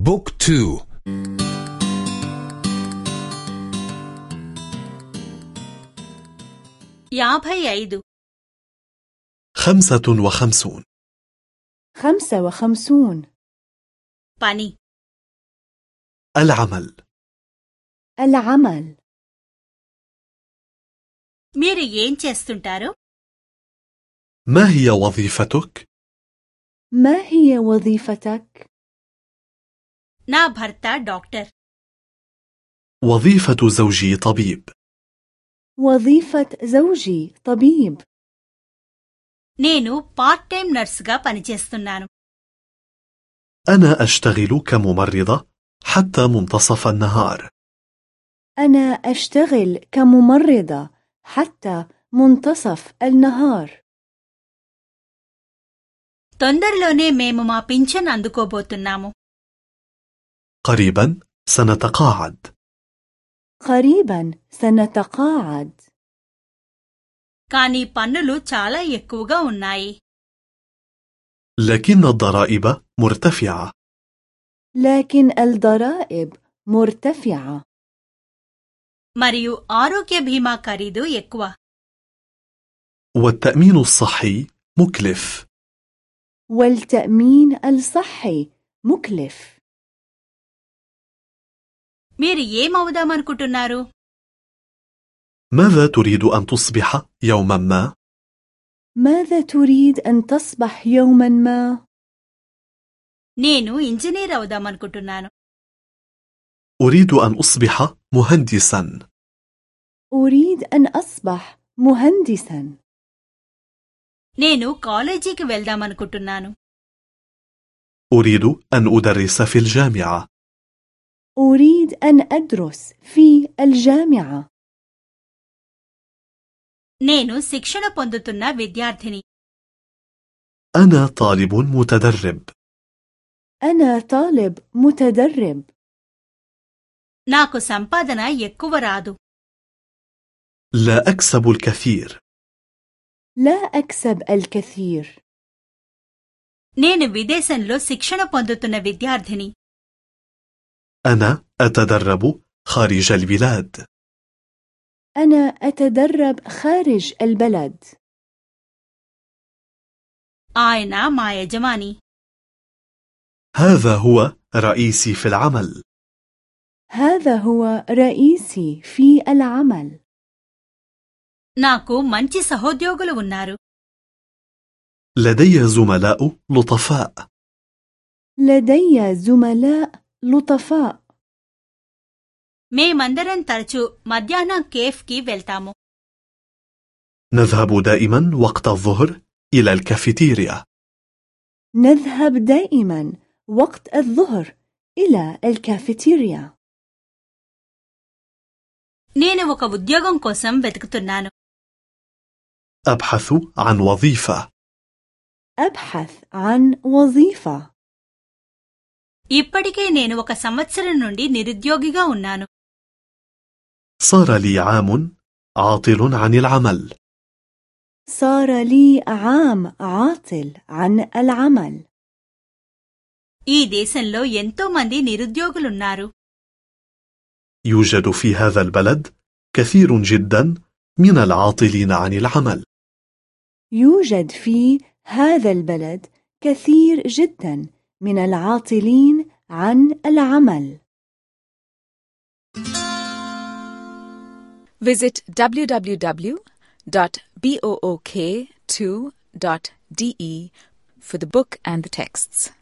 بوك تو యాభై ఐదు خمسة وخمسون خمسة وخمسون పని العمل العمل మీరు ఏం చేస్తుంటారు ما هي وظيفتك؟ ما هي وظيفتك؟ నా భర్త డాక్టర్ وظيفة زوجي طبيب وظيفة زوجي طبيب నేను పార్ట్ టైం నర్సుగా పనిచేస్తున్నాను أنا أشتغل كممرضة حتى منتصف النهار أنا أشتغل كممرضة حتى منتصف النهار తొందరలోనే మేము మా పింఛన్ అందుకోబోతున్నాము قريبا سنتقاعد قريبا سنتقاعد కానీ పన్నులు చాలా ఎక్కువగా ఉన్నాయి لكن الضرائب مرتفعة لكن الضرائب مرتفعة మరియు ఆరోగ్య బీమా ఖరీదు ఎక్కువ والتأمين الصحي مكلف والتأمين الصحي مكلف మీరు ఏమవుదామనుకుంటున్నారు ماذا تريد أن تصبح يوما ما؟ ماذا تريد أن تصبح يوما ما؟ నేను ఇంజనీర్ అవుదామనుకుంటున్నాను أريد أن أصبح مهندسا أريد أن أصبح مهندسا నేను కాలేజీకి వెళ్దామనుకుంటున్నాను أريد أن أدرس في الجامعة أريد أن أدرس في الجامعة నేను శిక్షణ పొందుతున్న విద్యార్థిని أنا طالب متدرب أنا طالب متدرب నాకు సంపాదన ఎక్కువ రాదు لا أكسب الكثير لا أكسب الكثير నేను విదేశంలో శిక్షణ పొందుతున్న విద్యార్థిని أنا أتدرب خارج البلاد. أنا أتدرب خارج البلد. أين آه، نعم، آه، ما يجماني. هذا هو رئيسي في العمل. هذا هو رئيسي في العمل. ناكو منتي سهوديوغلو النارو. لدي زملاء لطفاء. لدي زملاء لطفاء మేమందరం తరచూ మధ్యాహ్నం కేఫ్కి వెళ్తాము نذهب دائما وقت الظهر إلى الكافيتيريا نذهب دائما وقت الظهر إلى الكافيتيريا నేను ఒక ఉద్యోగం కోసం వెతుకుతున్నాను أبحث عن وظيفة أبحث عن وظيفة ఇప్పటికే నేను ఒక సంవత్సరం నుండి నిరుద్యోగిగా ఉన్నాను صار لي عام عاطل عن العمل صار لي عام عاطل عن العمل ఈ దేశంలో ఎంతో మంది నిరుద్యోగులున్నారు يوجد في هذا البلد كثير جدا من العاطلين عن العمل يوجد في هذا البلد كثير جدا من العاطلين عن العمل Visit www.book2.de for the book and the texts.